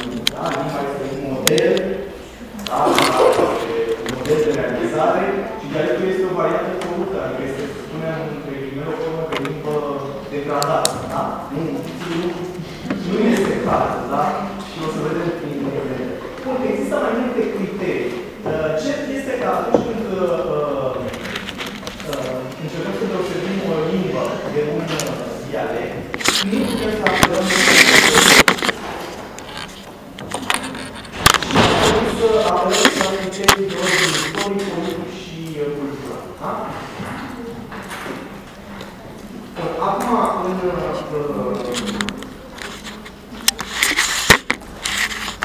limbii. Da? Limba este un model, da? un model de realizare și dialectul este o variantă comută, adică este, să spunem, între ghilimele o formă de limbă degradată. Da? Nu, nu, nu este clar, da? Și o să vedem prin vedere. Bun, există mai multe criterii. Uh, Cert este că atunci când uh, uh, încercăm să deosebim o limbă de un dialect, nu putem să apelăm să apelăm la criterii de ordine istoric, politic și cultural. Da? Acum, în,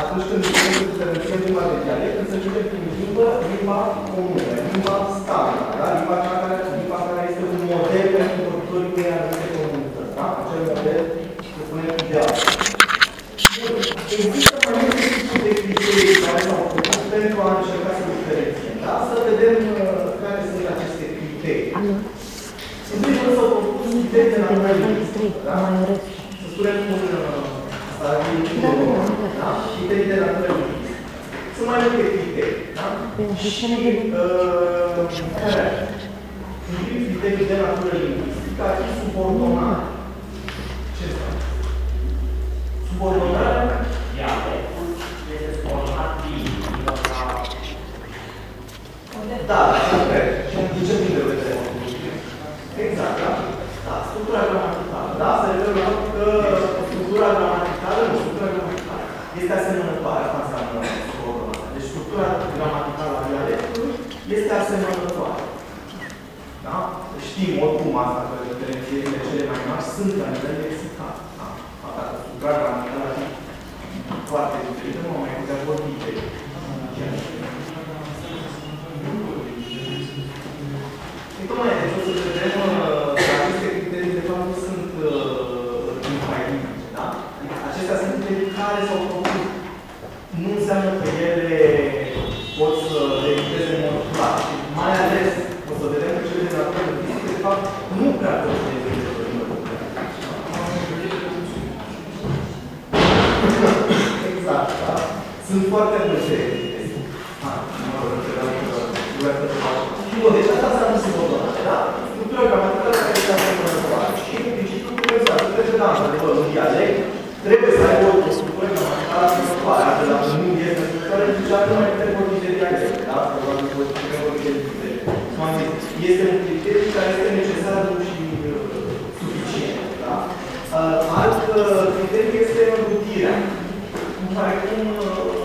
atunci când diferențiem limba de dialect, înțelegem prin limbă limba comună, limba standard, da? limba, cea care, limba care este un model pentru vorbitorii unei anumite comunități. Da? Acel model, să spunem, ideal. Există mai multe tipuri de criterii care s-au făcut pentru a încerca să diferențiem. Da? Să vedem uh, care sunt aceste criterii. În primul rând s-au făcut criterii de natură lingvistică. Da? Să spunem un stadiu da? Criterii de natură lingvistică. Sunt mai multe criterii. Da? Și uh, care? În primul criterii de natură lingvistică ar fi subordonare. Ce înseamnă? Subordonarea Dialectul este subordonat limbii, Da, cred. Și în ce punct de vedere? Exact, da? Da, structura gramaticală. Da, se referă la faptul că structura gramaticală, nu, structura gramaticală este asemănătoare, asta înseamnă subordonare. Deci structura gramaticală a dialectului este asemănătoare. Da? Știm oricum asta, că diferențierile cele mai mari sunt la nivel lexical. Da? Dacă structura gramaticală ar fi foarte diferită, nu mai putea vorbi de ceea ce și tocmai deci o să vedem uh, că aceste criterii de fapt nu sunt uh, infailibile, da? Adică acestea sunt criterii care s-au făcut. Nu înseamnă că ele pot să le limiteze în mod clar. Și mai ales o să vedem că cele de natură lingvistică, de fapt, nu prea pot să le limiteze în mod clar. Exact, da? Sunt foarte multe criterii. Ah, mă rog, credeam că vreau să fac. Bun, deci asta înseamnă subordonare, da? Structura gramaticală care este asemănătoare. Și în principiu putem să ajungem că da, într-adevăr, un dialect trebuie să aibă o structură gramatical asemănătoare, altfel dacă nu este structură, deci nu mai putem vorbi de dialect, da? Probabil că putem vorbi de diferite. Cum am zis, este un criteriu care este necesar și uh, suficient, da? Uh, alt uh, criteriu este înrutirea. Care cum uh, un criteriu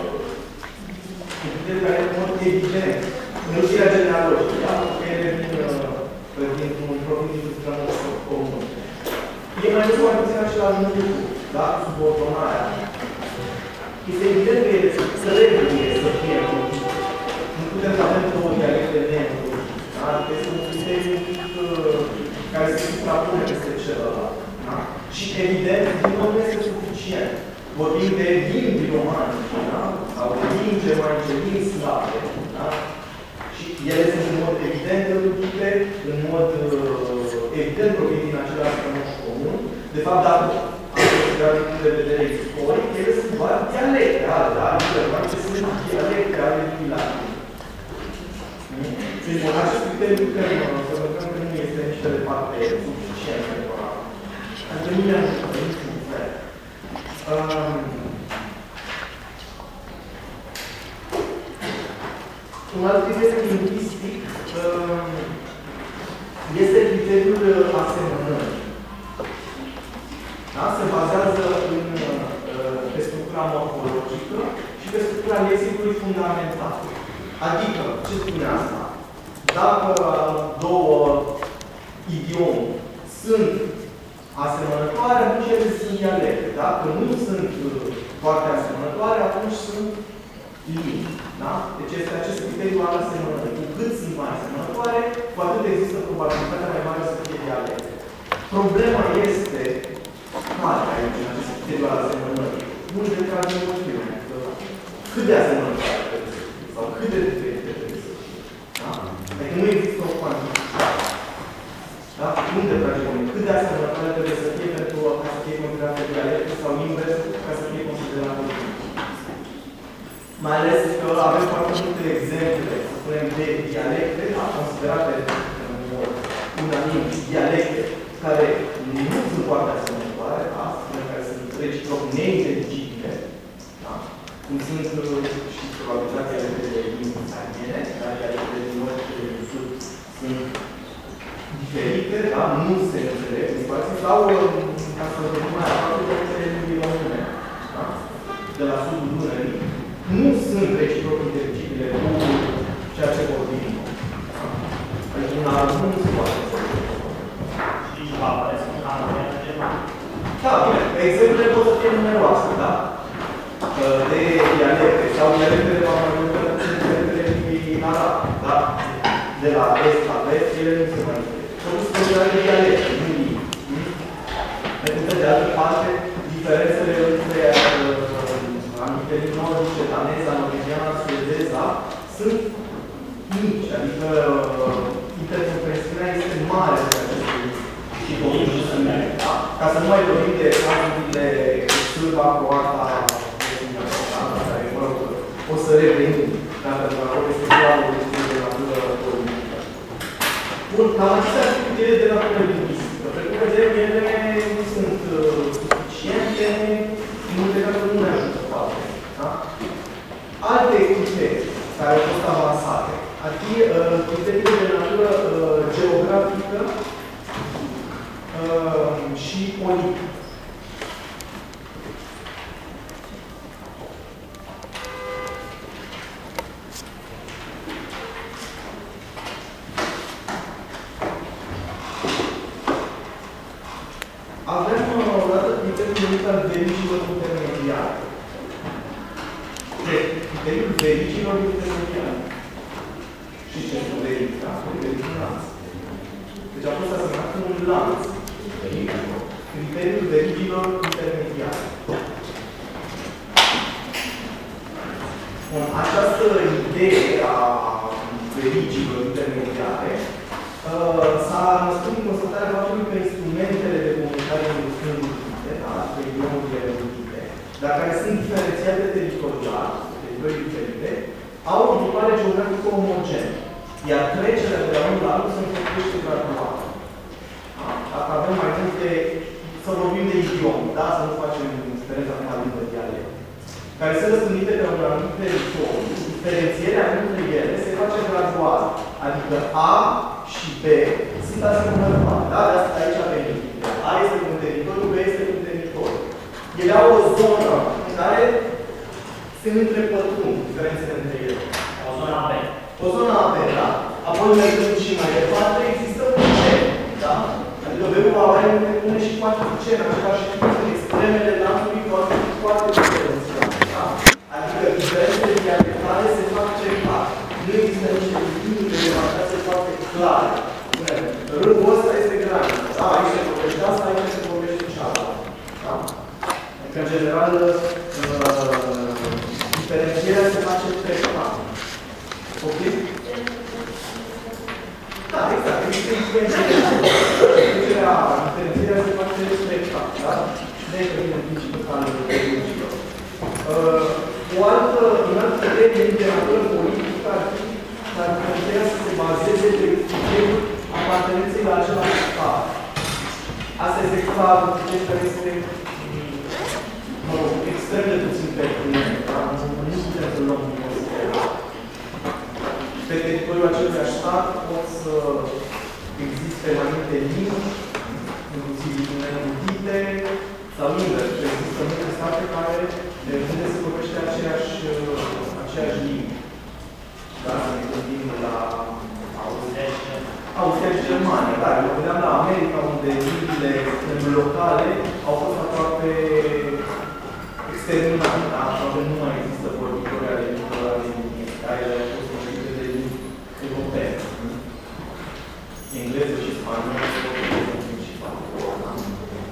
care în mod evident înrutirea genealogică, da? Că ele vin uh, dintr-un profil dintr-un comun. E mai mult sau mai puțin același lucru, da? Subordonarea. Este evident că ele trebuie să fie înrutite. Nu putem să avem două dialecte neînrutite. Da? Este un criteriu uh, care se suprapune peste celălalt. Da? Și evident, din nou nu este suficient. Vorbim de limbi romane, da? Sau de limbi germanice, limbi slave, da? Și ele sunt în mod evident înrudite, în mod uh, evident provin din același strămoș comun. De fapt, dacă am din punct de vedere istoric, ele sunt doar dialecte ale, da? Limbi germanice sunt dialecte ale limbii latine. Deci, bun, acest criteriu că să vedem că nu este nici de departe suficient pentru a întâlni în niciun fel. Un alt criteriu lingvistic um, este criteriul asemănării. Da? Se bazează în, uh, pe structura morfologică și pe structura lexicului fundamental. Adică, ce spune asta? Dacă două idiome sunt asemănătoare, atunci ele sunt dialecte. Dacă nu sunt uh, foarte asemănătoare, atunci sunt limbi. Da? Deci este acest criteriu al asemănării. Cu cât sunt mai asemănătoare, cu atât există probabilitatea mai mare să fie dialecte. Problema este care aici, în acest criteriu al asemănării. Unde trage moțiune? Cât de asemănătoare trebuie să fie? Sau cât de diferite trebuie să fie? Da? Adică nu există o cuantificare. Da? Unde trage moțiune? Cât de asemănătoare trebuie să fie pentru ca să fie considerată dialecte sau invers ca să fie considerată limbi? Mai ales că avem foarte multe exemple, să spunem, de dialecte, da, considerate în mod unanim dialecte care nu sunt foarte asemănătoare, da, spunem, care sunt reciproc neinteligibile, da, cum sunt și probabilitatea de limbi italiene, da, dialectele din nord și din sud sunt diferite, da, nu se înțeleg în spații, sau, ca să vă mai aproape, de limbii române, da, de la sudul Dunării, nu sunt reciproc inteligibile cu ceea ce vorbim. Adică un armân nu se poate Și va aparece un armân german. Da, bine. Exemplele pot să fie numeroase, da? De dialecte sau dialecte de la dialectele limbii arabe, da? De la est la vest, ele nu se mai Totuși sunt considerate dialecte, nu limbi. Pentru că, de altă parte, diferențele între anumite limbi nordice, daneza, norvegiana, suedeza, sunt mici, adică intercomprensiunea este mare de aceste și totuși sunt mici, da? Ca să nu mai vorbim de cazurile sârba, croata, care, mă rog, o să revenim, dacă vă este clar o chestie de natură politică. Bun, cam acestea sunt criteriile de natură lingvistică. Pentru că ele nu sunt suficiente, în multe cazuri nu ne ajută foarte. Da? Alte criterii care au fost avansate ar fi uh, criteriile de natură uh, geografică uh, și politică. Avem o dată criteriul numit al verigilor intermediare. Deci, criteriul verigilor intermediare. Și ce este veriga? Veriga un lanț. Deci a fost asemnat cu un lanț. Criteriul verigilor intermediare. Bun, această idee a verigilor intermediare uh, s-a născut în constatarea faptului că instrumentele de comunicare sunt diferite, da, idiomurile înrudite, dar care sunt diferențiate teritorial, teritorii diferite, au o grupare geografică omogenă. Iar trecerea de la unul la altul se înfăptuiește gradual. Da? Dacă avem mai multe, să vorbim de idiom, da? să nu facem experiența numai din dialect, care sunt răspândite pe un anumit teritoriu, diferențierea între ele se face gradual. Adică A și B sunt asemănătoare. Da? De asta aici avem A este un teritoriu, B este un teritoriu. Ele au o zonă în care se întrepătrund diferențele între ele. O zonă B. O zonă AB, da? Apoi mergând și mai departe, există un C, da? Adică B-ul va avea pune și poate cu C, în același timp, extremele lanțului vor fi foarte diferențiate, da? Adică diferențele dialectale se fac cercat. Nu există niște linii de demarcație foarte clare. Rândul ăsta este graniță, da? Aici se vorbește asta, aici se vorbește cealaltă, da? Adică, în general, uh, diferențierea se face treptat. Ok? Da, exact. Există diferențierea. Diferențierea se face treptat, da? De aici vine principiul al religiilor. O altă, un alt criteriu de literatură politică ar fi ca diferențierea să se bazeze pe criteriul apartenenței la același stat. Asta este clar, un criteriu care este mă rog, extrem de puțin pertinent, da? Nu putem să luăm în considerare. Pe teritoriul acelui stat pot să existe mai multe limbi, inclusiv inedite, sau invers. Există multe state care, de unde se vorbește aceeași, aceeași limbă. Da? Să ne gândim la Austria și Germania, da, eu vedeam la America, unde limbile locale au fost aproape exterminate, da? Aproape nu mai există vorbitori ale limbilor ale care au fost vorbite de limbi europene. Engleză și spaniolă sunt principal.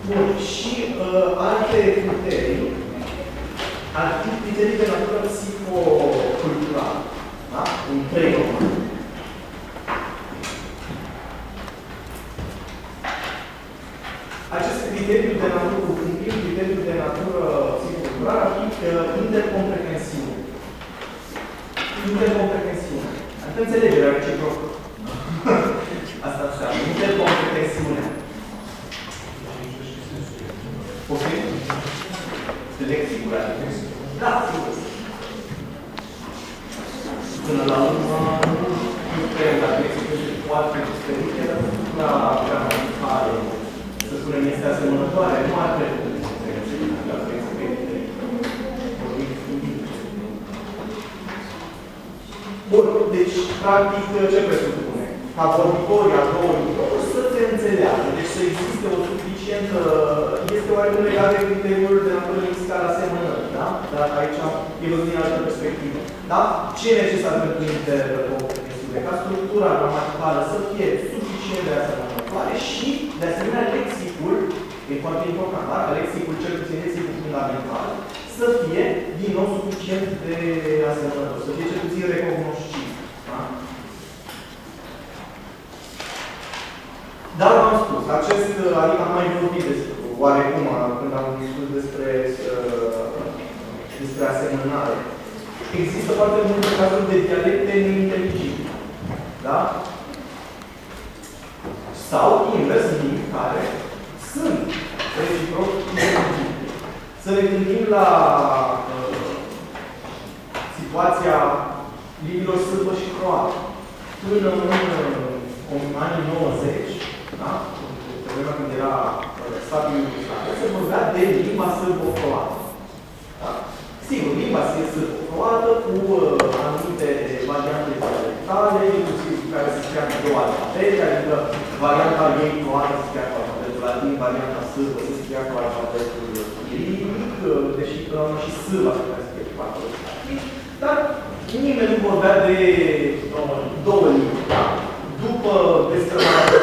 Bun, și uh, alte criterii ar fi criterii de natură psihoculturală. Da? Un trei român. Aceste criterii de natură, un prim criteriu de natură structural ar fi intercomprehensibil. Intercomprehensibil. Adică înțelegerea reciprocă. Practic, ce presupune? Ca vorbitorii a două limbi să se înțeleagă. Deci să existe o suficientă, este oarecum legat de criteriul de natură lexicală asemănării, da? Dar aici e văzut din altă perspectivă. Da? Ce e necesar pentru intercompetențiune? Ca structura gramaticală să fie suficient de asemănătoare și, de asemenea, lexicul, e foarte important, da? Lexicul, cel puțin lexicul fundamental, să fie, din nou, suficient de asemănător, să fie cel puțin recognoscitiv. Da? Dar v-am spus, acest, adică am mai vorbit despre, oarecum, când am spus despre, uh, despre asemănare. Există foarte multe cazuri de dialecte neinteligibile. Da? Sau, invers, limbi care sunt reciproc inteligibile. Să ne gândim la uh, situația limbilor sârbă și croată. Până în, în anii 90, da? Pe vremea când era uh, statul Iugoslavia, se vorbea de limba sârbo-croată. Da? Sigur, limba sârbo-croată cu uh, anumite variante dialectale, inclusiv care se scria cu două alfabete, adică varianta ei croată se scria cu alfabetul latin, varianta sârbă se scria cu alfabetul liric, deși până la urmă și sârba se scria scrie cu alfabetul latin, dar nimeni nu vorbea de două limbi. Da? După destrămarea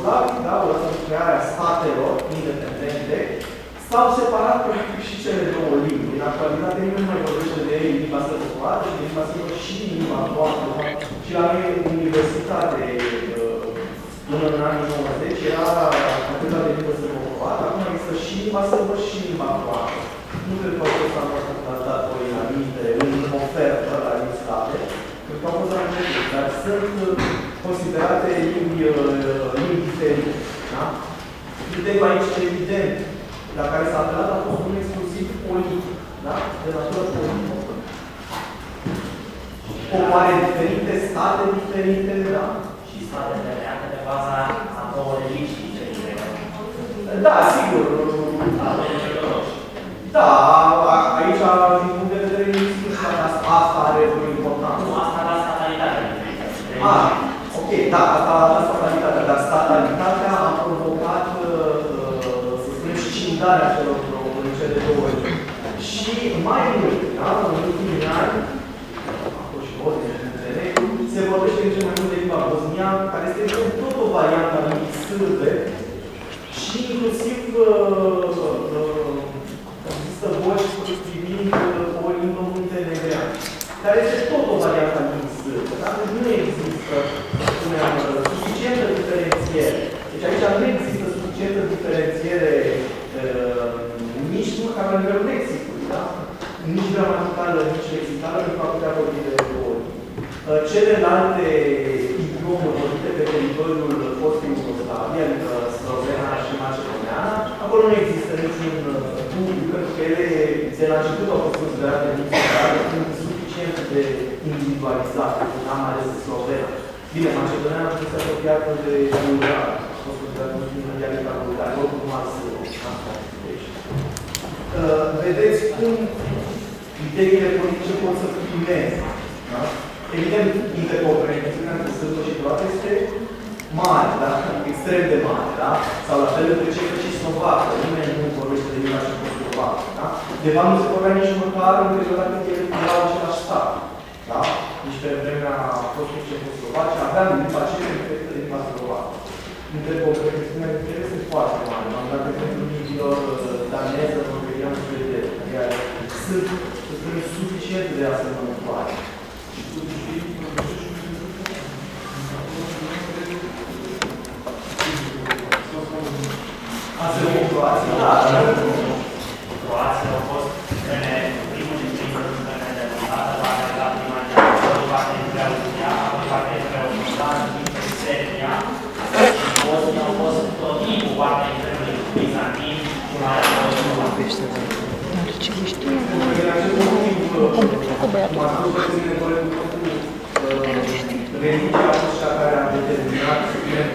Iugoslavi, da, o crearea statelor independente, s-au separat practic și cele două limbi. În actualitate nimeni nu mai vorbește de limba sărbătoare și de limba sărbătoare și limba croată. Și la noi în universitate, până în anii 90, era catedra de limbă sărbătoare, acum există și limba sărbă și limba croată. Nu cred că au fost dat o înainte în ofertă la state, cred că au fost anumite, dar sunt considerate limbi, limbi diferite. Da? Criteriul aici evident la care s-a apelat a fost un exclusiv politic, da? de natură politică. Popoare diferite, state diferite, da? Și state de pe baza a două religii diferite. Da, sigur. Da, aici, din punct de vedere lingvistic, asta are o importanță. Nu, asta la statalitate. Ah, ok, da, asta spunem, scindarea celor în cele două Și mai mult, da, în ultimii ani, a fost și ordine de înțeleg, se vorbește în cel mai mult de limba bosnian, care este tot o variantă a limbii sârbe și inclusiv există voci privind o limbă muntenegreană, care este tot o variantă a limbii sârbe, dar nu există, spuneam, suficientă diferențiere. Deci aici nu există suficientă diferențiere nici măcar la nivelul lexicului, da? Nici gramaticală, nici lexicală, pentru a putea vorbi de două Celelalte idiome vorbite pe teritoriul fostului Iugoslavia, adică slovena și macedoneana, acolo nu există niciun dubiu, pentru că ele de la început au fost considerate lingvistice, fiind suficient de individualizate, am ales slovena. Bine, macedoneana a fost apropiată de bulgar, a fost considerată un dialect al bulgar, oricum ați Uh, vedeți cum criteriile politice pot să primeze. Da? Evident, intercompetențiunea între sârbă și croată este mare, da? extrem de mare. Da? Sau la fel între cehă și slovacă. Nimeni nu vorbește de limba și cu slovacă. Da? De fapt, nu se vorbea nici măcar în perioada când ele erau același stat. Da? Nici pe vremea fostului Cehoslovacia aveam limba cehă diferită de limba slovacă. Intercompetențiunea este foarte mare. Am dat exemplu limbilor daneză, norvegiană și vedetă. Iar sunt, să spunem, suficient de asemănătoare. Ați venit Croația? Da, Croația au fost vreme, primul din primul vreme de montată, va la prima de acolo, va dintre România, va dintre Uzbekistan, dintre Serbia, și Bosnia au fost tot timpul parte dintre bizantin, cu mare ce știu? Complexul cu băiatul. Religia a fost cea care a determinat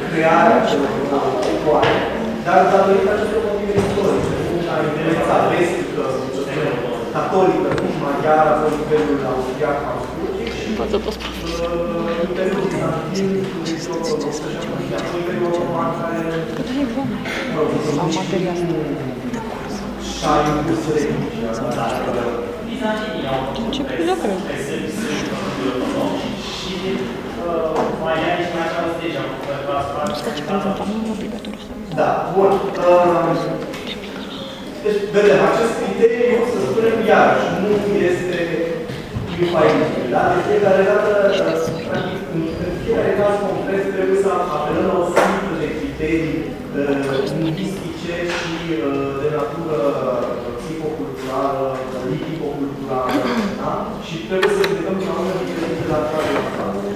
crearea acelor popoare. Dar datorită acestor motive istorice, cum a influența vestică, catolică, cum maghiară, pe nivelul austriac, austriac și Învață toți uh, Imperiul Bizantin, Imperiul Roman, care Cât e bun. mă rog, Am material. și-a impus religia. Bizantinii au În ce perioadă cred? și uh, mai ai și mai această lege am făcut la Asta ce prezentam, nu e obligatoriu să Da, bun. Uh, Deci, vedem, acest criteriu, să spunem iarăși, nu este infalibil, da? De fiecare dată, practic, în în fiecare caz concret, trebuie să apelăm la o suită de criterii uh, lingvistice și uh, de natură uh, psihoculturală, liticoculturală, da? Și trebuie să ridicăm la unul diferite la care uh,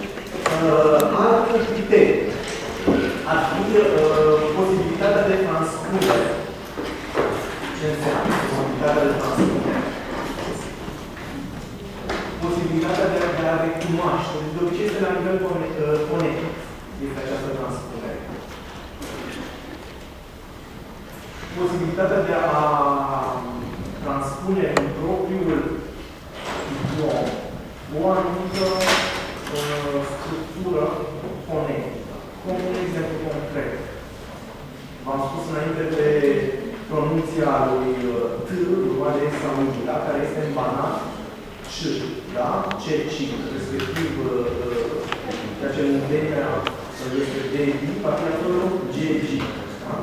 Alt criteriu ar fi uh, posibilitatea de transpunere. Ce înseamnă posibilitatea de transpunere? Posibilitatea de a, de a recunoaște. De obicei este la nivel fone- uh, fonetic. Este această transpunere. Posibilitatea de a transpune în propriul idiom o anumită uh, structură fonetică. Cum un exemplu concret. V-am spus înainte de pronunția lui uh, T, urma de sau da, care este în banat C, da? C, C, respectiv uh, uh, ceea ce mândenia este de I, va fi acolo G, G, da?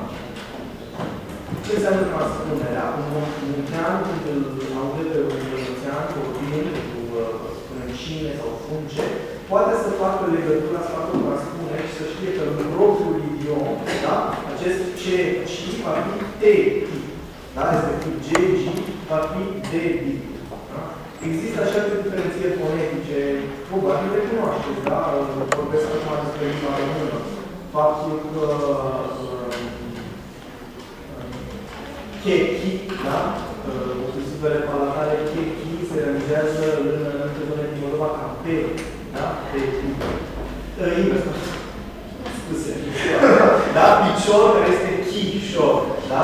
Ce înseamnă transpunerea? Un muntean, când îl aude pe un muntean vorbind cu uh, încine sau funge, poate să facă legătura, să facă o transpunere și să știe că în propriul idiom, da, acest C, C va fi T, I, da, respectiv G, G va fi D, I. Da? Există așa de diferențieri fonetice, probabil le cunoașteți, da? Vorbesc acum despre limba română. Faptul că uh, chechi, da? Oclusivele palatale chechi se realizează în anumite zone din Moldova ca pe, da? Pe uh, invers, scuze. Da? Picior care este chișor, da?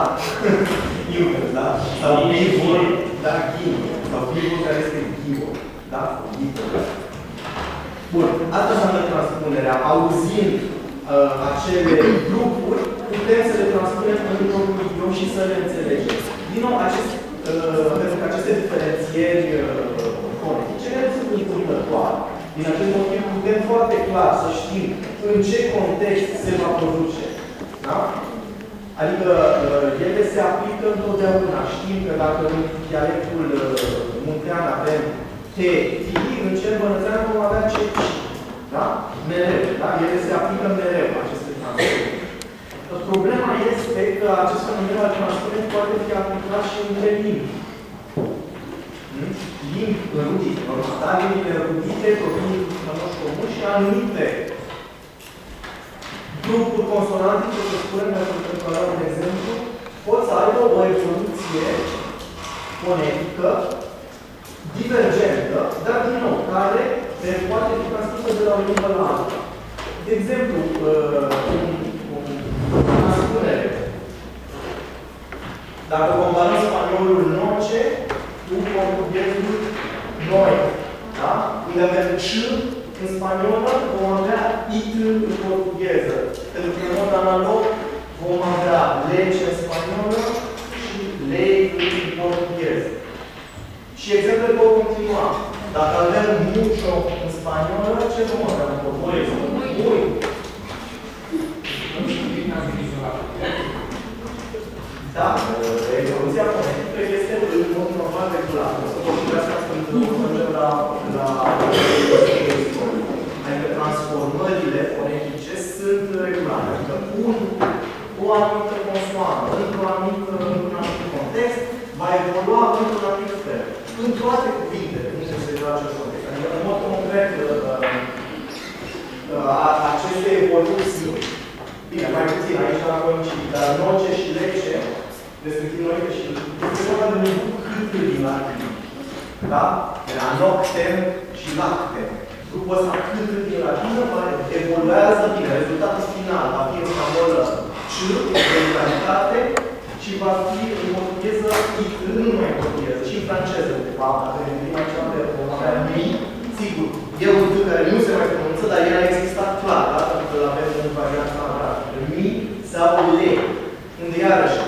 invers, da? Sau bivul, da? Ghim. Sau bivul care este ghivor, da? Ghivor. Bun, asta înseamnă transpunerea. Auzind uh, acele grupuri, putem să le transpunem în propriul idiom și să le înțelegem. Din nou, acest, uh, pentru că aceste diferențieri uh, fonetice nu sunt întâmplătoare. Din acest motiv putem foarte clar să știm în ce context se va produce. Da? Adică uh, ele se aplică întotdeauna. Știm că dacă în dialectul uh, muntean avem T, T, în cel bănățean vom avea C, C. Da? Mereu. Da? Ele se aplică mereu, aceste transpuneri. Problema este că acest fenomen al transpunerii poate fi aplicat și între limbi. Hmm? Limbi rudite, normal, da? Limbile rudite provin din strămoși comuni și anumite grupuri consonantice, să spunem, pentru că la un exemplu, pot să aibă o evoluție fonetică divergentă, dar din nou, care poate fi transmisă de la o limbă la alta. De exemplu, un, un, transpunere. Dacă comparăm spaniolul noce cu portughezul noi, da? Unde avem C în spaniolă, vom avea IT în portugheză. Pentru că în mod analog vom avea lege în spaniolă și lei în portugheză. Și exemple pot continua. Dacă avem mucho în spaniolă, ce vom avea în portugheză? Muy. Da, evoluția fonetică este în mod normal regulată. Să vorbim asta când ajungem la, la Adică transformările fonetice sunt regulate. Adică un, o anumită consoană într-un anumit, într anumit context va evolua într-un anumit fel. În toate cuvintele, nu se se joace context. Adică, în mod concret, aceste evoluții Bine, mai puțin, aici la concii, dar noce și lece, respectiv noice și este vorba de un cât din latin. Da? De la noctem și lactem. Grupul ăsta cât din latină evoluează bine. Rezultatul final va fi în scamolă C, egalitate, și va fi în portugheză, nu numai în portugheză, și în franceză, de fapt, dacă ne gândim aici de vom avea mi, sigur, e un T care nu se mai pronunță, dar el a existat clar, da? Pentru că îl avem în varianta grafică. Mi sau le, unde iarăși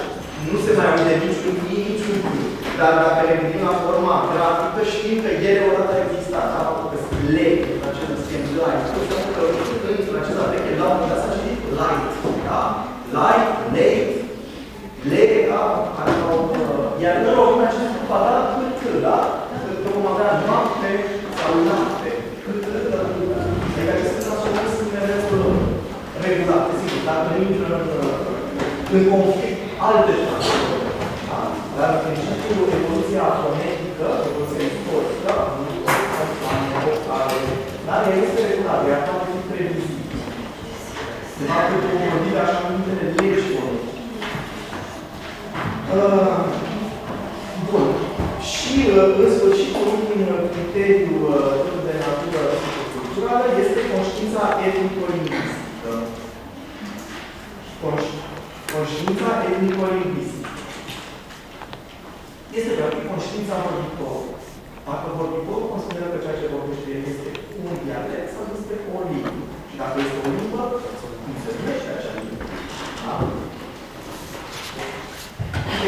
nu se mai aude niciun I, niciun T. Dar dacă ne gândim la forma grafică, știm că ele odată a existat, da? Pentru că sunt le, în franceză schimb light. Înseamnă că în franceza veche, la un dat s-a citit light, da? Light, late, le, da? Adică, iar în loc în acest quadrat, cât, da? Cât vom avea noapte sau noapte. Cât, adică aceste transformări sunt mereu regulate, sigur, dacă nu intră în, în conflict alte transformări. Da? Dar, în principiu, evoluția fonetică, evoluția istorică, dar ea este regulată, ea poate fi previzibilă. De fapt, pentru o gândire așa numitele legi fonetice. Uh, bun. Și, uh, în sfârșit, un ultim criteriu uh, de natură culturală este conștiința etnico-lingvistică. Conș conștiința etnico-lingvistică. Este, practic, conștiința vorbitorului. Dacă vorbitorul consideră că ceea ce vorbește este un dialect sau este o limbă. Și dacă este o limbă, înțelegește acea limbă. Da?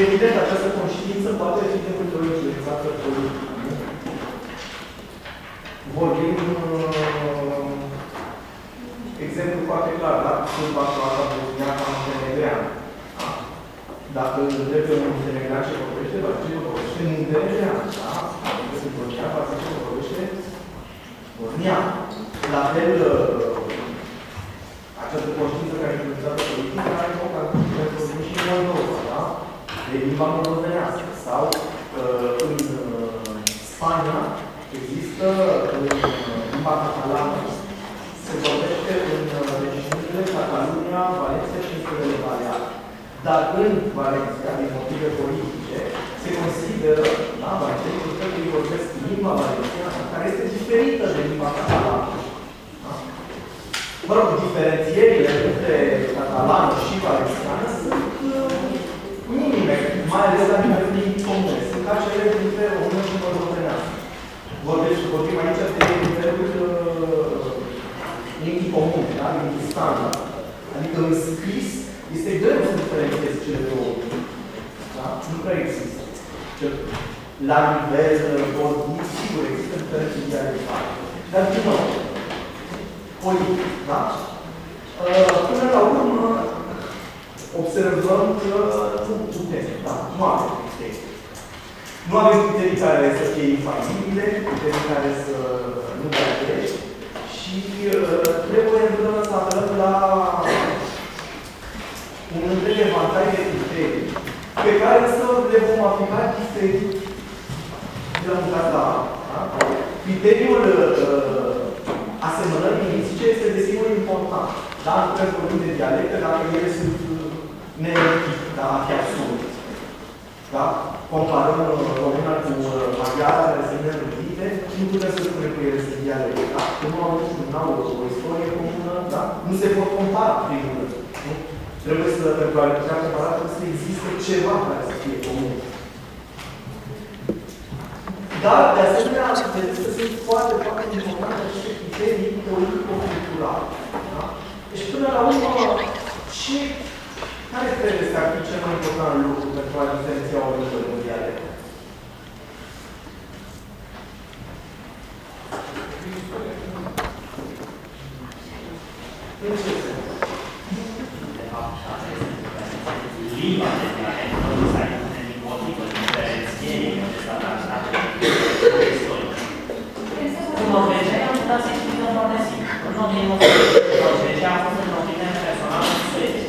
Evident, această conștiință poate fi de multe ori utilizată politic. Nu? Vorbim, uh, exemplu foarte clar, da? Sunt pașoara bosniaca montenegreană. Da? Dacă îl întreb pe un montenegrean ce vorbește, va zice că vorbește montenegrean. Da? Dacă sunt bosniac, va zice că vorbește bosniac. La fel, uh, această conștiință care e utilizată politic are o caracteristică și în Moldova, da? de limba moldovenească sau uh, în uh, Spania există în uh, limba catalană se vorbește în uh, regiunile Catalunia, Valencia și Insulele Baleare. Dar în Valencia, din motive politice, se consideră, da, valencienii că ei vorbesc limba valenciană, care este diferită de limba catalană. Da? Mă rog, diferențierile între catalană și valenciană sunt uh, minime, mai ales la nivelul limbii comune. Sunt ca cele dintre română și moldovenească. Vorbesc, vorbim aici de nivelul uh, limbii comune, da? limbii standard. Adică în scris este greu să diferențiezi cele două. Da? Nu prea există. La nivel vorbit, sigur, există diferențe dialectale. Dar, din nou, politic, da? Uh, până la urmă, observăm că nu putem, da, nu avem criterii. Nu avem criterii care să fie infalibile, criterii care să nu dea greș și uh, trebuie întotdeauna să apelăm la un întreg evantai de criterii pe care să le vom aplica diferit de la un caz la altul. Da? Criteriul uh, asemănării lingvistice este desigur important. Da? Nu trebuie să vorbim de dialecte dacă ele sunt negativ, da? A fi absurd. Da? Comparăm uh, româna cu uh, maghiara, care sunt nerăbite, nu putem să spunem că ele sunt dialecte. Da? Că nu au niciun au o istorie comună, da? Nu se pot compara prin rând. Nu? Trebuie să, pentru a le putea compara, trebuie să existe ceva care să fie comun. Dar, de asemenea, vedeți că sunt foarte, foarte importante aceste criterii politico-culturale. Da? Deci, până la urmă, ce, care trebuie să ar fi cel mai important lucru pentru a diferenția o limbă de un dialect? În ce în 1912 a fost înlocuită în personal în Suedia.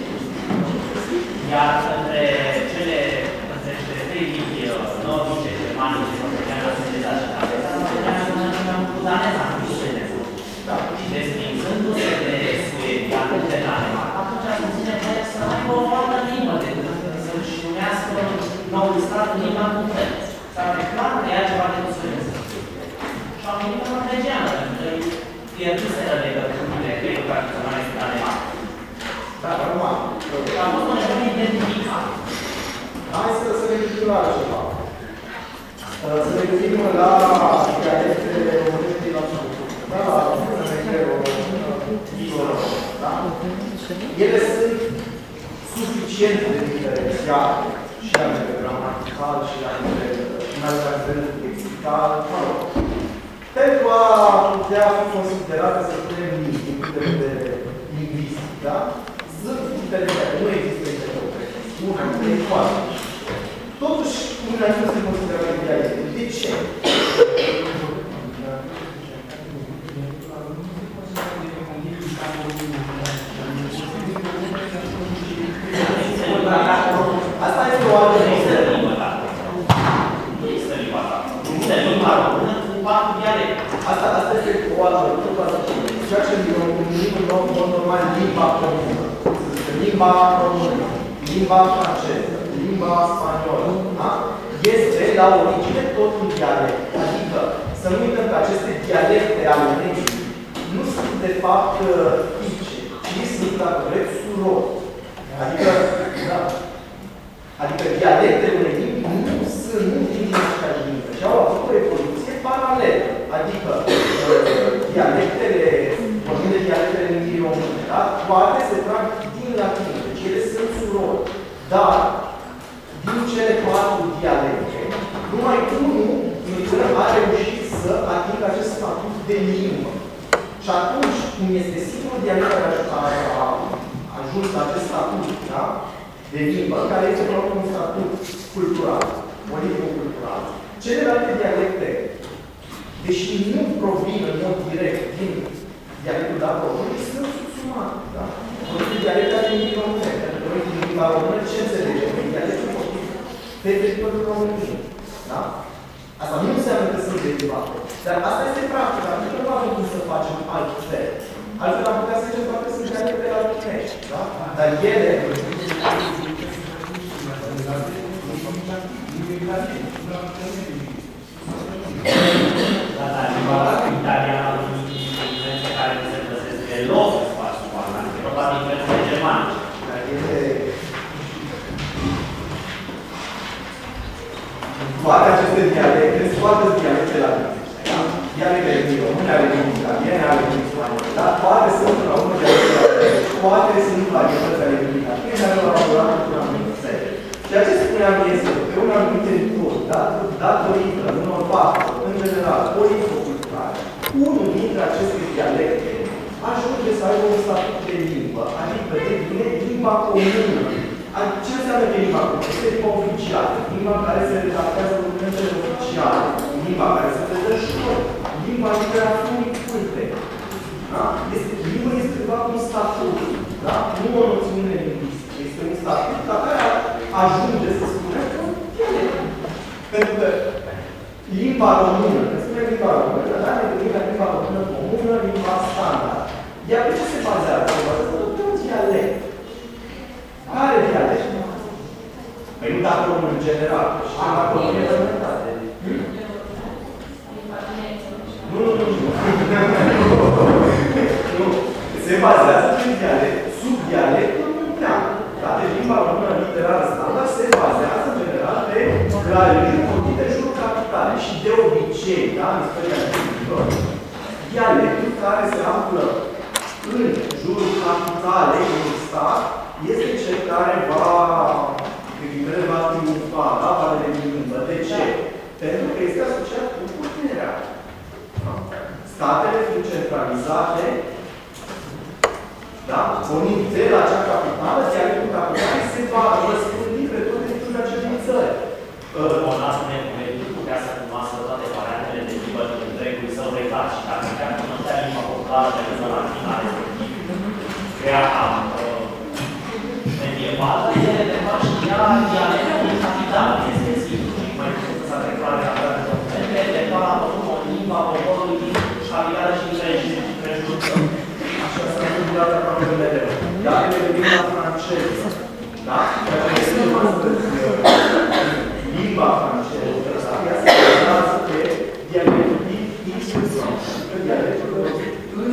Iar între cele între cele trei limbi uh, nordice, germanice, norvegiană, suedeză și daneză, norvegiană mănâncă cu daneza, nu cu suedeză. Și desfințându-se de Suedia, nu de Danemarca, atunci ar fi nevoie să aibă o altă limbă decât să-și numească noul stat limba completă. S-ar declar că ea ceva de suedeză. Și au venit în norvegiană, pentru că ei pierduseră de Danemarca. Da, acum, A fost un element identificat. hai să, să ne gândim la altceva. Uh, Să ne gândim la dialectele românești la Da, la da? Ele sunt suficient de diferențiate și la nivel gramatical și la nivel, la nivel lexical, mă rog, pentru a putea fi considerate să punem din punct de vedere lingvistic, da? Sunt diferențiate, nu există interpretări. Una, e foarte. Totuși, unele acestea se considerate dialecte. De ce? Asta este o altă Nu există problemă. limba ta. Nu există limba ta. Există limba română cu patru dialecte. Asta, asta este o altă problemă. Ceea ce numim în mod mod normal limba comună. Să zicem, Limba română, limba franceză, limba spaniolă, da? este la origine tot un dialect. Adică să nu uităm că aceste dialecte ale unei nu sunt de fapt fice, ci sunt, dacă vreți, surori. Adică, da, Adică dialectele unei limbi nu sunt, nu vin din aceeași limbă, ci au avut o evoluție paralelă. Adică uh, dialectele, vorbim de dialectele limbii române, da? Toate se trag din latină, deci ele sunt surori. Dar, din cele patru dialecte, numai unul dintre a reușit să atingă acest statut de limbă. Și atunci, cum este singurul dialect care a, a, a ajuns la acest statut, da? de limbă, care este probabil un statut cultural, politico-cultural. Celelalte dialecte, deși nu provin în mod direct din dialectul dat românii, sunt subsumate. Da? Vorbim de dialectul din limba română, pentru că noi din limba română ce înțelegem? Din dialectul vorbit pe teritoriul României. Da? Asta nu înseamnă că sunt derivate. Dar asta este practica, pentru că nu avem cum să facem altfel. Altfel am putea să zicem că sunt dialectele albinești. Da? Dar ele Dar da, limba italiană nu sunt influențe care nu se găsesc deloc în spațiul balcan. E vorba de influențe germane. Dar ele... Toate aceste dialecte, sunt toate dialecte la da? Dialectele din române, ale din italiene, ale din spaniole, da? Toate sunt la urmă dialecte la Toate sunt varietăți ale din italiene, care au elaborat într-un anumit fel. Ceea ce spuneam este că pe un anumit teritoriu, da? datorită unor factori, în general, politico-culturale, unul dintre aceste dialecte ajunge să aibă un statut de limbă, adică devine limba comună. Adică Ce înseamnă limba comună? Este limba oficială, limba în care se redactează documentele oficiale, limba care se predă școli, limba literaturii culte. Da? Este, limba este de fapt un statut, da? nu o noțiune lingvistică. Este un statut la care ajunge să spunem că un dialect. Pentru că limba română, când spune limba română, da, ne gândim la limba română comună, limba standard. Iar pe ce se bazează? Se bazează pe un dialect. Care dialect? Păi nu dacă român în general, și limba română e rămânătate. Nu, nu, nu, nu. Nu. Se bazează pe dialect, sub dialectul muntean. Da? Deci limba română literară standard se bazează în general pe clarări vorbite în jurul capitale. Și de obicei, da, în istoria limbilor, dialectul care se află în jurul capitalei unui stat este cel care va, de va triumfa, da, va deveni limbă. De ce? Pentru că este asociat cu puterea. Statele fiind centralizate, da? Pornind de la acea capitală, dialectul capitalei se va răspândi pe toate teritoriile acelei țări. Ona spune că nu putea să cunoască toate variantele de limbă din întregul său regat și dacă chiar cunoștea limba populară de lângă latina respectiv, crea medievală, ele de fapt știa dialectul din capitală, este simplu și mai puțin să declare că avea documente, de fapt a făcut o limba poporului din capitală și prejurul său. Așa s-a întâmplat aproape mereu. Dacă ne gândim la franceză, da? Ceea ce este astăzi limba franceză, da? ea se bazează pe dialectul inclusiv, pe dialectul vorbit în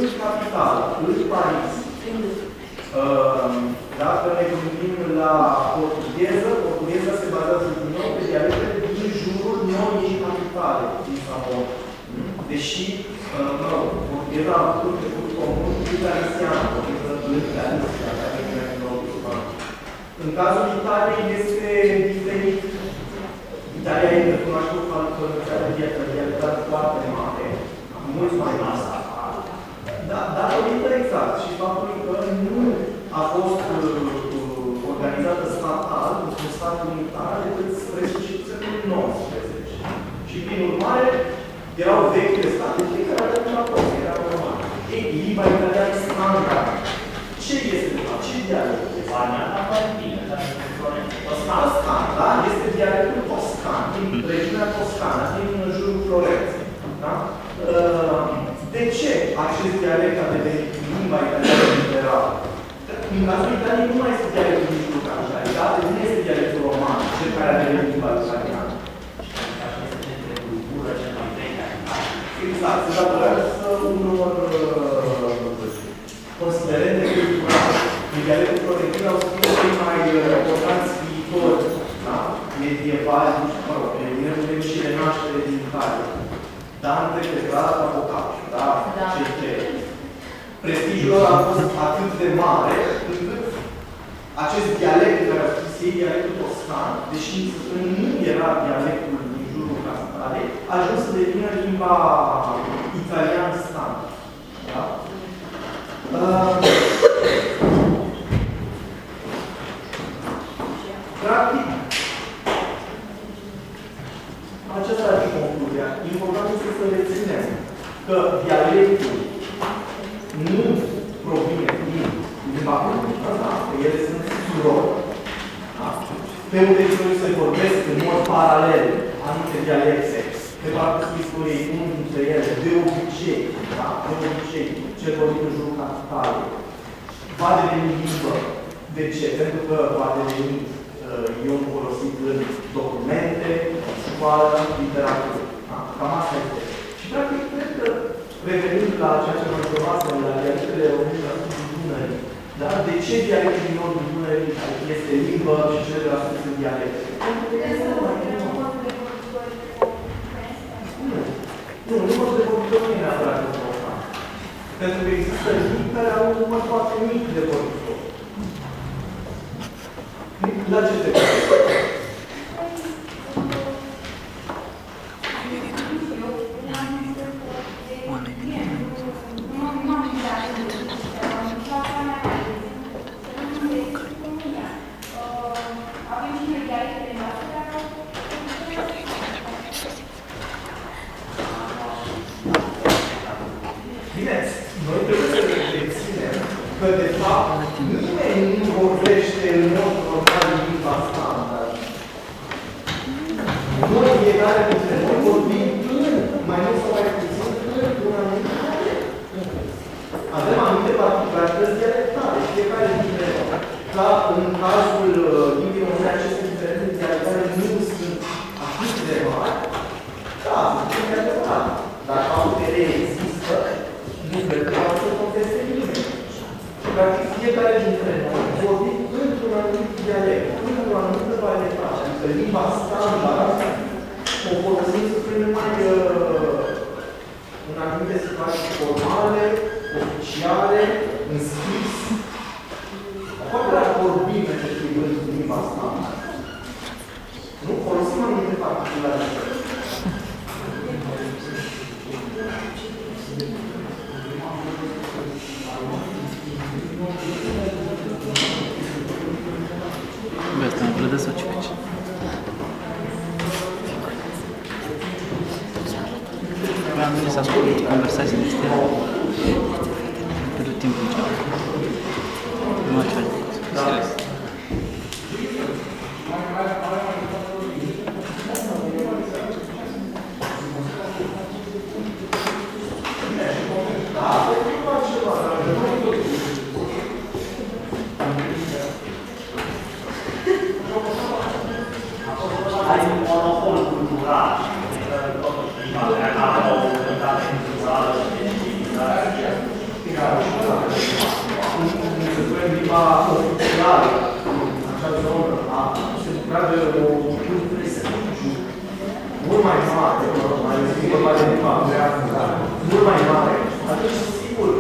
deși, uh, mă rog, era un trecut comun italian, italian, în cazul Italiei este diferit. Italia este cunoscută pentru că de dialectat foarte mare, mult mai mare. Da, datorită exact și faptului că nu a fost uh, organizată statal, un stat unitar, decât spre sfârșitul secolului XIX. Și prin urmare, erau vechi de state, fiecare avea un raport, era normal. Ei, limba italiană standard. Ce este de fapt? Ce dialect? Varianta Valentina, dar Toscan, Toscan, da? Este dialectul toscan, din regiunea toscană, din jurul Florenței. Da? Uh, De ce acest dialect a devenit limba italiană literară? În cazul Italiei nu mai este dialectul mijlocaș, da? Nu este dialectul roman, cel care a devenit limba italiană. Exact, se datorează unor uh, considerente culturale. În dialectul florentin au scris cei mai importanți scriitori, da? Medievali, mă rog, din și renaștere din Italia. Dante, Petrarca, Boccaccio, da? Da. Cei trei. Prestigiul lor a fost atât de mare, încât acest dialect care au scris ei, dialectul toscan, deși nu era dialectul din jurul capitalei, a ajuns să devină limba italiană standard. Da? Uh, Practic, aceasta ar fi concluzia. Important este să reținem că dialectul nu provine din limba comunică, da? că ele sunt surori. Da? Pe unde se vorbesc în mod paralel anumite dialecte, pe parcursul istoriei, unul dintre ele, de obicei, da? de obicei, cel vorbit în jurul capitalei, va deveni limbă. De ce? Pentru că va deveni uh, ion folosit în documente, în școală, în literatură. Da? Cam asta este. Și, practic, cred că, revenind la ceea ce mă întrebați, la dialectele române la sudul Dunării, da? de ce dialectul din nordul Dunării este limbă și cel de la sud sunt dialecte? Pentru că este mai nu, nu, numărul de vorbitori nu e neapărat important. Pentru că există limbi care au un număr foarte mic de vorbitori. La ce te spune limba oficială, așa zonă, a, se bucura de o cultură mult mai mare, mai zi vorba de limba greacă, mult mai mare, atunci, sigur,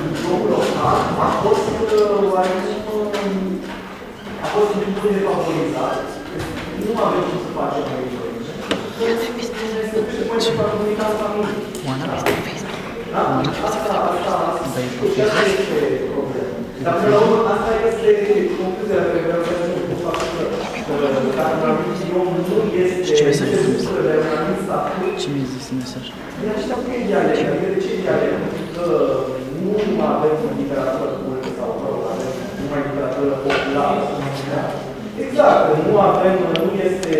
diplomul local a fost uh, oarecum, uh, a fost un pic defavorizat. Nu avem cum să facem aici. Și mai comunicați familie. Oana este pe Facebook. Da? Asta, asta, asta. Da, e pe Și asta este problema. Dar până la urmă, asta este concluzia pe care vreau să ajung cu faptul că uh, dacă un anumit om nu este Și ce mesaj este trimis? bucură de un anumit statut, Ce mi-ai zis în mesaj? Ia știu că e dialect, adică de ce dialect? Pentru că nu avem literatură cultă sau, mă rog, avem numai literatură populară, să spunem. Exact, nu avem, nu este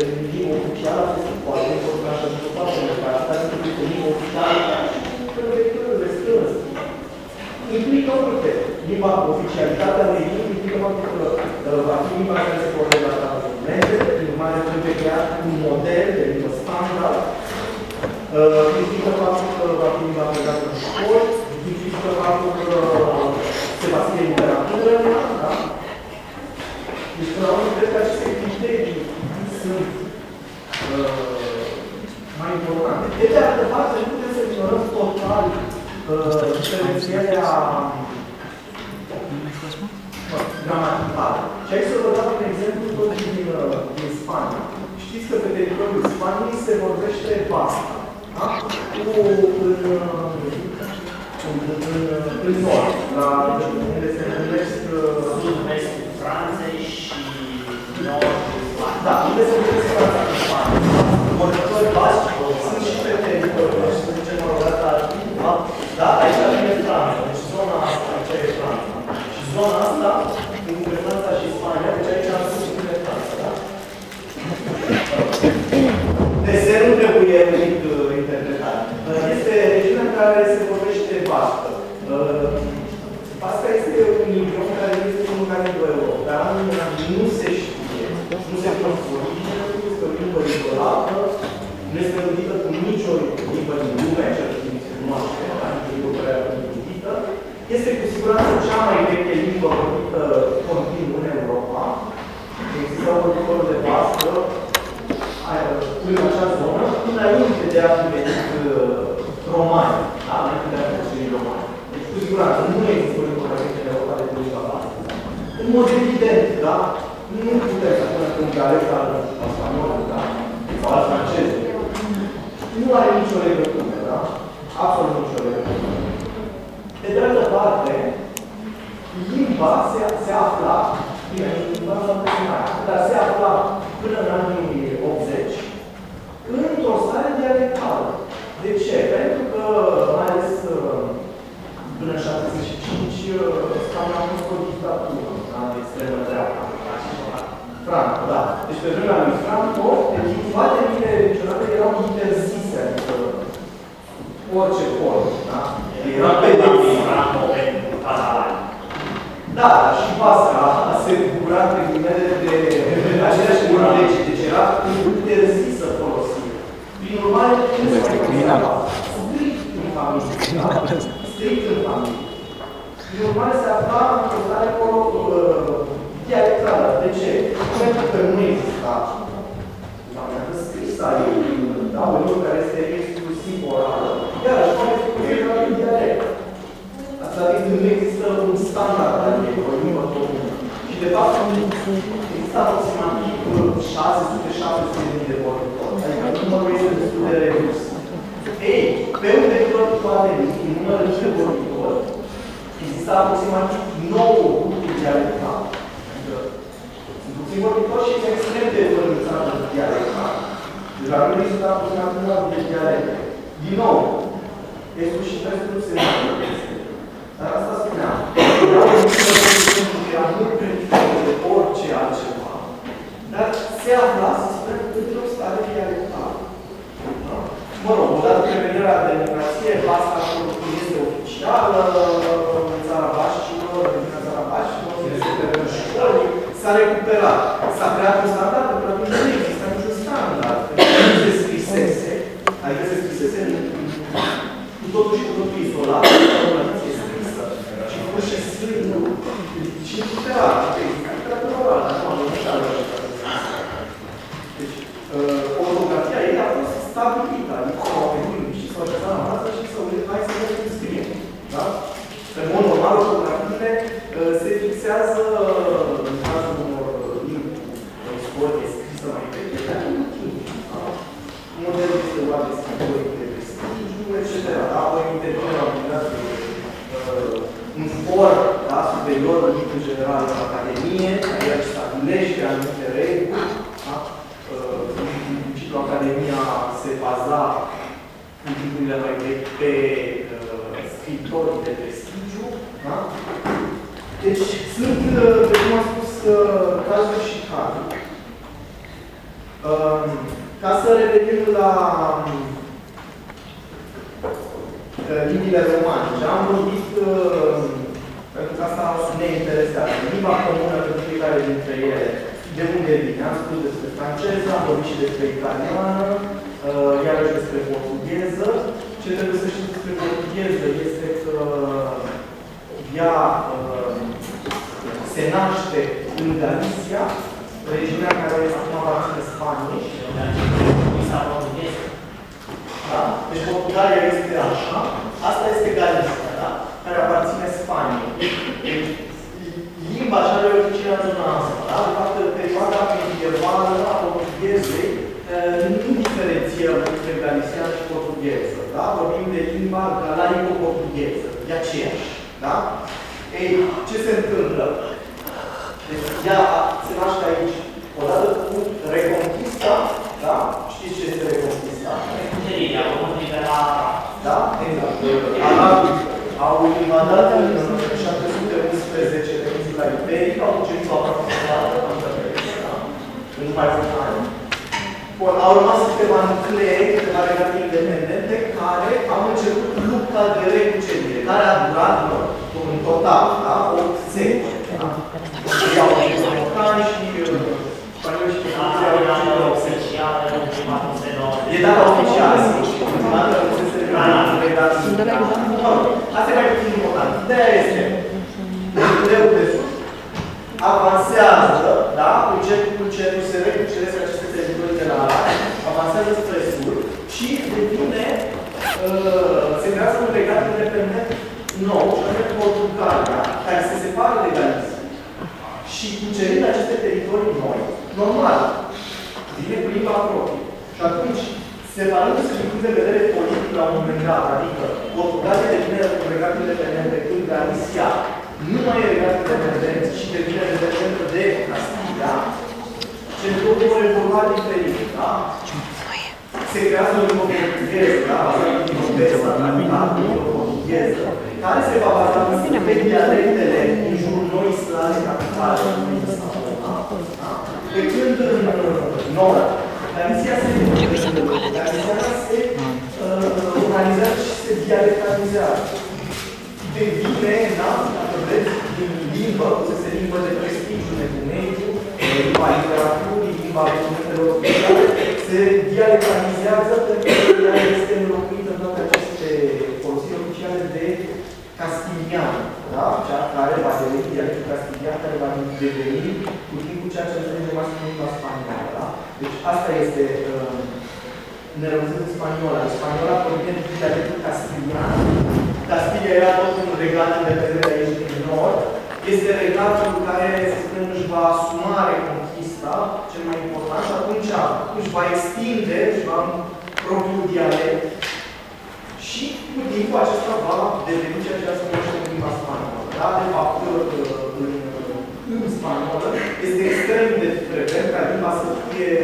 în limba oficială, asta este foarte important și pentru foarte mult, că asta este în limba oficială și lecturile strâns. Implică multe. Limba, oficialitatea unei limbi implică faptul că uh, va fi limba care se vor redacta documente, prin urmare trebuie creat un model de limbă standard, Uh, implică faptul că va fi limba predată în școli, implică faptul că se va scrie literatură, da? Deci, până la urmă, cred că aceste criterii sunt uh, mai importante. De de altă parte, nu putem să ignorăm total uh, diferențierea Nu mai fost, mă? mă, gramaticală. Și aici să vă dau un exemplu tot din, uh, din Spania. Știți că pe teritoriul Spaniei se vorbește basca. Da? Cu, în, uh, în, în, în nord, la, unde se întâlnesc uh, Sud-vestul Franței și nordul Spaniei. Da, unde se găsesc Franța în Spania. Vorbitori basci sunt și pe teritoriul ăsta, să zicem, mă rog, asta ar fi, da? Da, aici vine Franța, deci zona asta, aici e Franța. Și zona asta, între Franța și Spania, deci aici am spus și vine Franța, da? Desenul trebuie venit uh, interpretat. Uh, Este regiunea în care se vorbește bască. Uh, Basca este un idiom care este comunicat în european, nu se știe, nu se cunoaște origine, este o limbă izolată, nu este învățută cu nicio limbă din lume, cel puțin se cunoaște, dar nicio limbă care a fost învățută. Este cu siguranță cea mai veche limbă vorbită continuu în Europa. Există un vorbitor de bască în acea zonă, până înainte de a fi venit uh, romani, da? înainte de a fi venit romani. Deci, cu siguranță, nu există o limbă care în Europa de limba bască. În mod evident, da? Nu putem să spunem că un dialect al al spaniolului, da? Sau al francezului. Nu are nicio legătură, da? Absolut nicio legătură. Pe de altă parte, limba se, se afla, bine, limba nu mai dar se afla până în anii 80 într-o stare dialectală. De ce? Pentru că, mai ales uh, până în 75, Spania a fost o dictatură, da? de extremă dreapta. Franco, da. Deci pe vremea lui Franco, deci toate limbile regionale erau interzise, adică orice formă, da? Era pedepsit. Franco pentru catalani. Da, dar și Basca se bucura pe ghilimele de aceleași legi, deci era interzisă folosită. Prin urmare, nu se Este mai criminal. Strict în familie. criminal da? asta. Strict în familie. Prin urmare, se afla într-o stare acolo uh, dialectală. De ce? Pentru că nu exista variantă scrisă a ei, da? O limbă care este exclusiv orală. Iar așa este considerată un dialect. Asta adică nu există un standard al ei, o limbă comună. Și de fapt există aproximativ 600-700 de vorbitori. Adică numărul este destul de redus. Ei, pe un teritoriu toate limbi, numărul de vorbitori, există aproximativ 9 grupuri dialectale. Adică sunt puțini vorbitori și este extrem de vărânțată dialectal. Deci la noi sunt aproximativ 9 de dialecte. Din nou, estul și vestul nu se întâmplă. Dar asta spuneam. Era o limbă că era mult prea diferită de orice altceva. Dar se afla, să spunem, într-o stare dialectală. Da? Mă rog, odată cu revenirea democrației, Basca este oficială în țara Bașcilor, în țara Bașcilor, este pe în școli, s-a recuperat. S-a creat un standard, pentru că nu există niciun standard. Nu se scrisese, adică se scrisese în cu totul și cu totul izolat, o tradiție scrisă. Și pur și simplu, și literar, literatura orală, nu am așa Deci, uh, ortografia ei a fost stabilită, adică au venit și s-au așezat la directorul general al Academiei, care el stabilește anumite reguli. Da? Uh, În principiu, Academia se baza în timpurile mai vechi pe uh, scritori de prestigiu. Da? Deci sunt, uh, de cum am spus, uh, cazuri și cazuri. Um, Ca să revenim la um, uh, limbile romanice, am vorbit, uh, pentru că asta ne interesează, limba comună pentru fiecare dintre ele, de unde vine? Am spus despre franceză, am vorbit și despre italiană, uh, iarăși despre portugheză. Ce trebuie să știți despre portugheză este că ea uh, se naște în Galicia, regiunea care acum aparține Spaniei. Lisa portugheză. Da? Deci Portugalia este așa, asta este Galicia, da? Care aparține Spaniei. Deci, limba așa de origine în zona asta, da? De fapt, perioada medievală a portughezei eh, nu diferențiem între galician și portugheză, da? Vorbim de limba galaico-portugheză, e aceeași, da? Ei, ce se întâmplă? Deci, ea se naște aici, odată cu Reconquista, da? Știți ce este Reconquista? Cucerirea, omului de la Da? Exact. Arabii au invadat în 711 de insula Iberică, au cucerit aproape toată Antarctica, da? în mai mulți ani. Bun, au rămas câteva nuclee, câteva regate independente, care au început lupta de recucerire, care a durat, mă, în total, da? 8 secole. Da? Ei au fost americani și uh, spanioli și portughezi au data început oficială, ultima se E data oficială, sigur. Ultima dată nu se legat De la examen. Mă rog, asta e mai puțin important. Ideea este, greu de sus, avansează, da? Încet cu încetul se recuceresc aceste teritorii de la Arad, avansează spre sud și devine, uh, se creează un legat independent nou, și anume Portugalia, care se separă de Galicia. Și cucerind aceste teritorii noi, normal, vine cu limba proprie. Și atunci, separându-se din punct de vedere politic la un moment dat, adică Portugalia devine un regat independent de când Galicia nu mai e regat independent și devine independentă de Castilia, cele două vor evolua diferit, da? Se creează o limbă portugheză, da? Bazată din Odessa, da? Limbă portugheză, care se va baza pe dialectele din jurul noi slave capitale, noi Istanbul, da? Pe când în nord, Galicia se Galicia se uh, organizează și se dialectalizează. Devine, da, dacă vreți, din limbă, se limbă de prestigiu, de mediu, limba literaturii, limba documentelor oficiale, se dialectalizează pentru că ea este înlocuită în toate aceste folosiri oficiale de castilian, da? Cea care va deveni dialectul castilian, care va deveni cu timpul ceea ce înțelegem astăzi în limba spaniolă, da? Deci asta este uh, ne rămâsem în spaniola. În spaniola provine din dialectul castilian. Castilia era tot un regat independent aici din nord. Este regatul care, să spunem, își va asuma reconquista, cel mai important, și atunci își va extinde, își va propriul dialect și cu timpul acesta va deveni ceea ce se numește în limba spaniolă. Da? De fapt, în, în spaniolă este extrem de frecvent ca limba să fie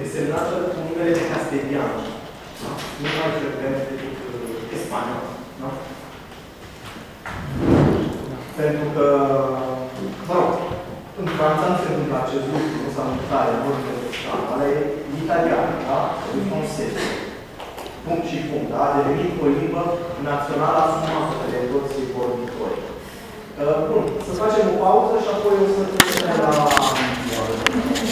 desemnată cu numele de Castelian. Da? Nu mai frecvent decât uh, spaniol. Da? Pentru că, mă rog, în Franța nu se întâmplă acest lucru, nu s-a întâmplat, în vorbă de ale italian, da? În francez. Punct și punct, da? A devenit o limbă națională asumată de toți vorbitorii. Uh, bun, să facem o pauză și apoi o să trecem la